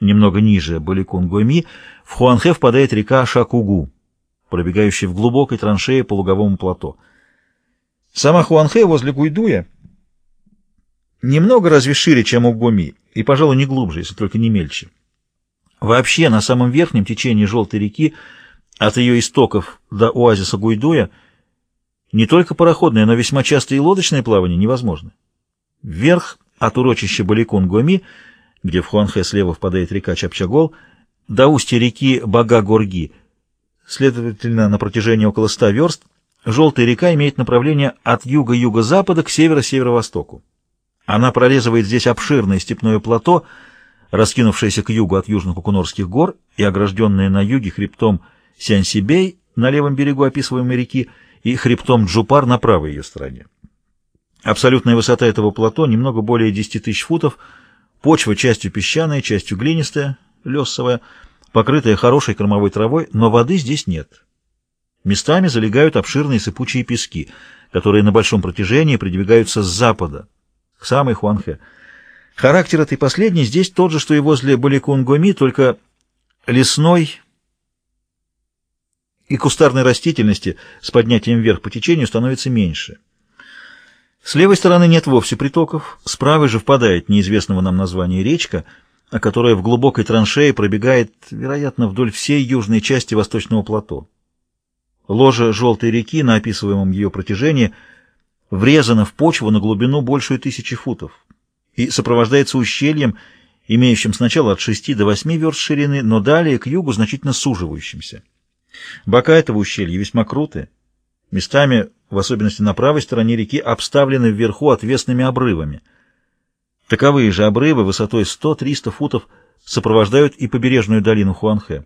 Немного ниже Баликун-Гойми в Хуанхэ впадает река Шакугу, пробегающая в глубокой траншее по луговому плато. Сама Хуанхэ возле Гуйдуя немного разве шире, чем у Гоми, и, пожалуй, не глубже, если только не мельче. Вообще, на самом верхнем течении Желтой реки, от ее истоков до оазиса Гуйдуя, не только пароходное, но весьма часто и лодочное плавание невозможно. Вверх от урочища Баликун-Гоми, где в Хуанхэ слева впадает река Чапчагол, до устья реки Бага-Горги, следовательно, на протяжении около ста верст, Желтая река имеет направление от юга-юго-запада к северо-северо-востоку. Она прорезывает здесь обширное степное плато, раскинувшееся к югу от Южно-Кукунорских гор и огражденное на юге хребтом Сянсибей на левом берегу описываемой реки и хребтом Джупар на правой ее стороне. Абсолютная высота этого плато немного более 10 тысяч футов, почва частью песчаная, частью глинистая, лесовая, покрытая хорошей кормовой травой, но воды здесь нет. Местами залегают обширные сыпучие пески, которые на большом протяжении придвигаются с запада, к самой Хуанхэ. Характер этой последней здесь тот же, что и возле Баликунгоми, только лесной и кустарной растительности с поднятием вверх по течению становится меньше. С левой стороны нет вовсе притоков, с правой же впадает неизвестного нам названия речка, которая в глубокой траншее пробегает, вероятно, вдоль всей южной части восточного плато. Ложе желтой реки на описываемом ее протяжении врезано в почву на глубину большую тысячи футов и сопровождается ущельем, имеющим сначала от 6 до 8 верст ширины, но далее к югу значительно суживающимся. Бока этого ущелья весьма крутые, местами в особенности на правой стороне реки, обставлены вверху отвесными обрывами. Таковые же обрывы высотой 100-300 футов сопровождают и побережную долину Хуанхэ.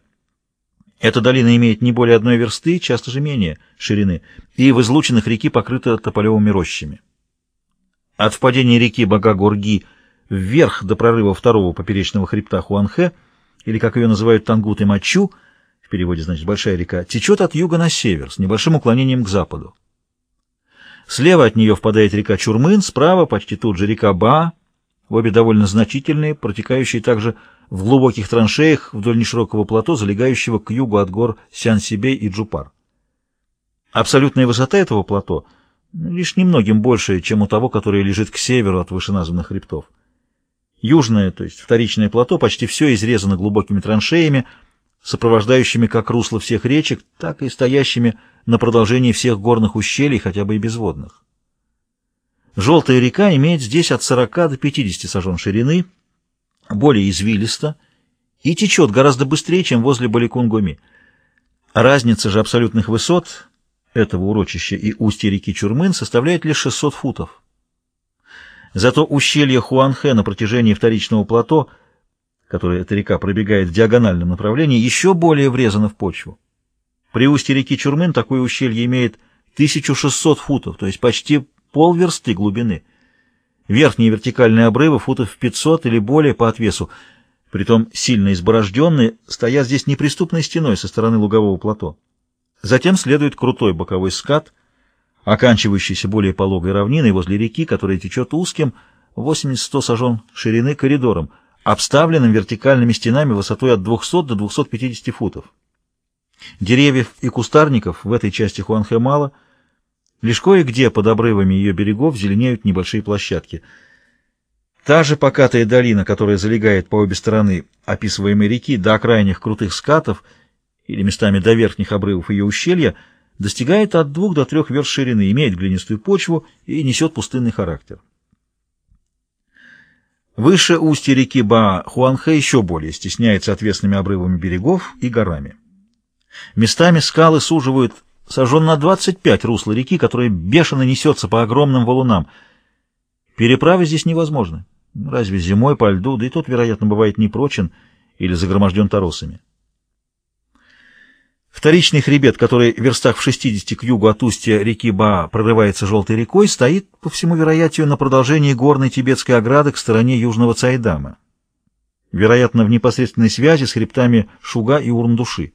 Эта долина имеет не более одной версты, часто же менее ширины, и в излучинах реки покрыта тополевыми рощами. От впадения реки Багагорги вверх до прорыва второго поперечного хребта Хуанхэ, или, как ее называют Тангут и Мачу, переводе значит «большая река», течет от юга на север с небольшим уклонением к западу. Слева от нее впадает река Чурмын, справа почти тут же река Ба, обе довольно значительные, протекающие также в глубоких траншеях вдоль неширокого плато, залегающего к югу от гор Сян-Сибей и Джупар. Абсолютная высота этого плато лишь немногим больше, чем у того, которое лежит к северу от вышеназванных хребтов. Южное, то есть вторичное плато, почти все изрезано глубокими траншеями, сопровождающими как русло всех речек, так и стоящими на продолжении всех горных ущелий, хотя бы и безводных. Желтая река имеет здесь от 40 до 50 сажен ширины, более извилиста и течет гораздо быстрее, чем возле Баликунгуми. Разница же абсолютных высот этого урочища и устья реки Чурмын составляет лишь 600 футов. Зато ущелье Хуанхэ на протяжении вторичного плато – которой эта река пробегает в диагональном направлении, еще более врезана в почву. При устье реки Чурмын такое ущелье имеет 1600 футов, то есть почти полверсты глубины. Верхние вертикальные обрывы футов в 500 или более по отвесу, притом сильно изборожденные, стоят здесь неприступной стеной со стороны лугового плато. Затем следует крутой боковой скат, оканчивающийся более пологой равниной возле реки, которая течет узким, 80-100 сажен ширины коридором, обставленным вертикальными стенами высотой от 200 до 250 футов. Деревьев и кустарников в этой части Хуанхэ мало, лишь кое-где под обрывами ее берегов зеленеют небольшие площадки. Та же покатая долина, которая залегает по обе стороны описываемой реки до крайних крутых скатов или местами до верхних обрывов ее ущелья, достигает от двух до трех верст ширины, имеет глинистую почву и несет пустынный характер. Выше устья реки Ба Хуанхэ еще более стесняется отвесными обрывами берегов и горами. Местами скалы суживают сожжен на 25 русла реки, которая бешено несется по огромным валунам. Переправы здесь невозможны. Разве зимой по льду, да и тот, вероятно, бывает непрочен или загроможден торосами. Вторичный хребет, который в верстах в 60 к югу от устья реки Ба прорывается желтой рекой, стоит, по всему вероятию, на продолжении горной тибетской ограды к стороне южного Цайдама. Вероятно, в непосредственной связи с хребтами Шуга и Урндуши.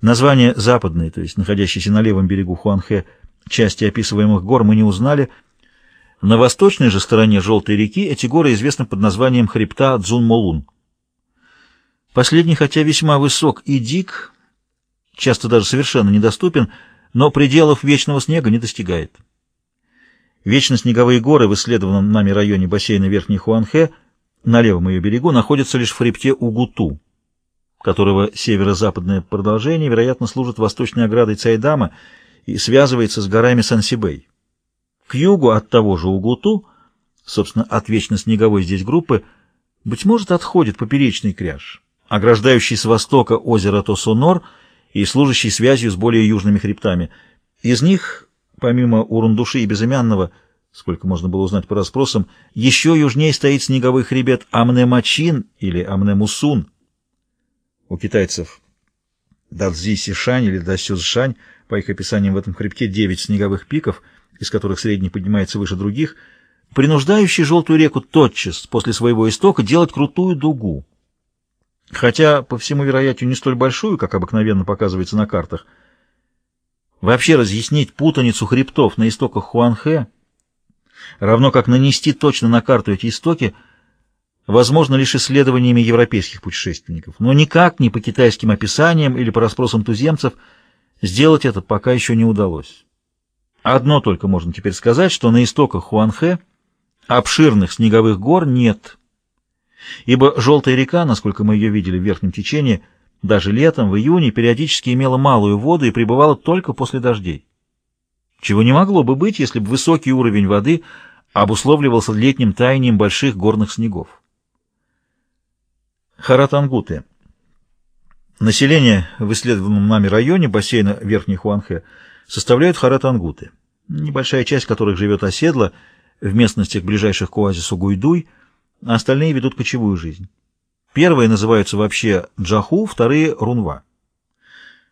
Название западной, то есть находящейся на левом берегу Хуанхэ, части описываемых гор мы не узнали. На восточной же стороне Желтой реки эти горы известны под названием хребта Цзунмолун. Последний, хотя весьма высок и дик, часто даже совершенно недоступен, но пределов вечного снега не достигает. Вечно снеговые горы в исследованном нами районе бассейна Верхней Хуанхэ на левом ее берегу находятся лишь в хребте Угуту, которого северо-западное продолжение, вероятно, служит восточной оградой Цайдама и связывается с горами Сансибэй. К югу от того же Угуту, собственно, от вечно снеговой здесь группы, быть может, отходит поперечный кряж, ограждающий с востока озеро Тосонор и служащий связью с более южными хребтами. Из них, помимо Урундуши и Безымянного, сколько можно было узнать по расспросам, еще южнее стоит снеговой хребет Амнемачин или Амнемусун. У китайцев Дадзи-Сишань или Дасюзшань, по их описаниям в этом хребте, девять снеговых пиков, из которых средний поднимается выше других, принуждающий желтую реку тотчас после своего истока делать крутую дугу. Хотя, по всему вероятию, не столь большую, как обыкновенно показывается на картах. Вообще разъяснить путаницу хребтов на истоках Хуанхэ равно как нанести точно на карту эти истоки, возможно лишь исследованиями европейских путешественников, но никак не по китайским описаниям или по расспросам туземцев сделать это пока еще не удалось. Одно только можно теперь сказать, что на истоках Хуанхэ обширных снеговых гор нет, ибо Желтая река, насколько мы ее видели в верхнем течении, даже летом, в июне, периодически имела малую воду и пребывала только после дождей чего не могло бы быть, если бы высокий уровень воды обусловливался летним таянием больших горных снегов. Харатангуты. Население в исследованном нами районе бассейна Верхней Хуанхэ составляют харатангуты, небольшая часть которых живет оседло в местностях, ближайших к оазису Гуйдуй, а остальные ведут кочевую жизнь. Первые называются вообще Джаху, вторые — Рунва.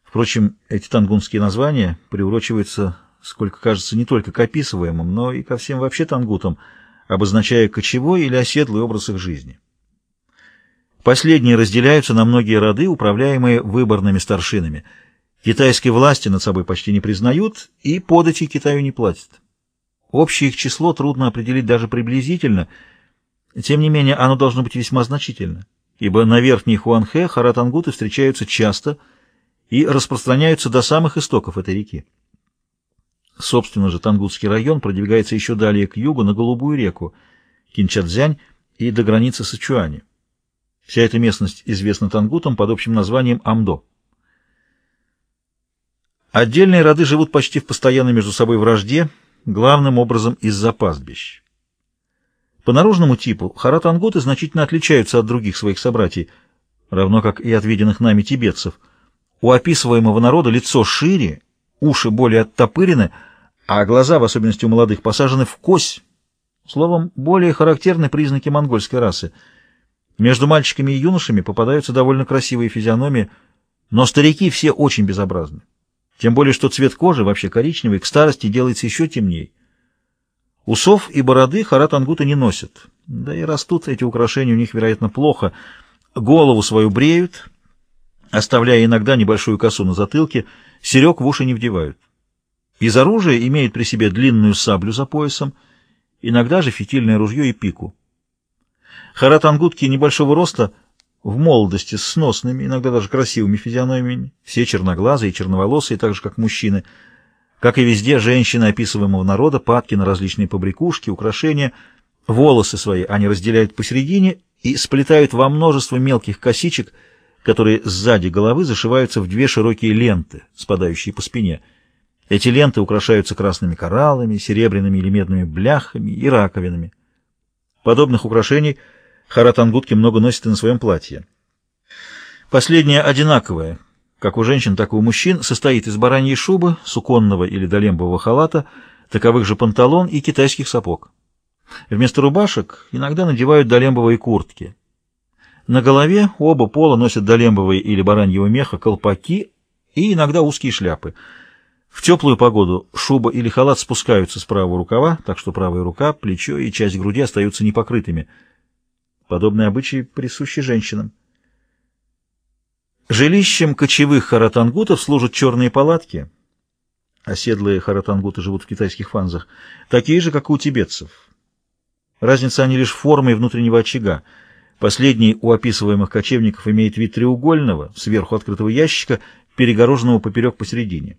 Впрочем, эти тангунские названия приурочиваются сколько кажется не только к описываемым, но и ко всем вообще тангутам, обозначая кочевой или оседлый образ их жизни. Последние разделяются на многие роды, управляемые выборными старшинами. Китайские власти над собой почти не признают и подати Китаю не платят. Общее их число трудно определить даже приблизительно, тем не менее оно должно быть весьма значительно, ибо на верхней Хуанхэ харатангуты встречаются часто и распространяются до самых истоков этой реки. Собственно же, Тангутский район продвигается еще далее к югу на Голубую реку, Кинчадзянь и до границы Сычуани. Вся эта местность известна тангутам под общим названием Амдо. Отдельные роды живут почти в постоянной между собой вражде, главным образом из-за пастбищ. По наружному типу харатангуты значительно отличаются от других своих собратьев, равно как и от виденных нами тибетцев. У описываемого народа лицо шире уши более оттопырены, а глаза, в особенности у молодых, посажены в кось. Словом, более характерны признаки монгольской расы. Между мальчиками и юношами попадаются довольно красивые физиономии, но старики все очень безобразны. Тем более, что цвет кожи, вообще коричневый, к старости делается еще темнее. Усов и бороды харатангуты не носят, да и растут эти украшения у них, вероятно, плохо. Голову свою бреют, оставляя иногда небольшую косу на затылке, серег в уши не вдевают. Из оружия имеет при себе длинную саблю за поясом, иногда же фитильное ружье и пику. Харатангутки небольшого роста, в молодости с сносными, иногда даже красивыми физиономиями, все черноглазые и черноволосые, так же как мужчины. Как и везде, женщины описываемого народа падки на различные побрякушки, украшения, волосы свои они разделяют посередине и сплетают во множество мелких косичек, которые сзади головы зашиваются в две широкие ленты, спадающие по спине. Эти ленты украшаются красными кораллами, серебряными или медными бляхами и раковинами. Подобных украшений харатангутки много носят и на своем платье. Последнее одинаковое, как у женщин, так и у мужчин, состоит из бараньей шубы, суконного или долембового халата, таковых же панталон и китайских сапог. Вместо рубашек иногда надевают долембовые куртки. На голове оба пола носят долембовые или бараньего меха колпаки и иногда узкие шляпы. В теплую погоду шуба или халат спускаются с правого рукава, так что правая рука, плечо и часть груди остаются непокрытыми. Подобные обычаи присущи женщинам. Жилищем кочевых харатангутов служат черные палатки. Оседлые харатангуты живут в китайских фанзах, такие же, как и у тибетцев. Разница они лишь формой внутреннего очага. Последний у описываемых кочевников имеет вид треугольного, сверху открытого ящика, перегороженного поперек посередине.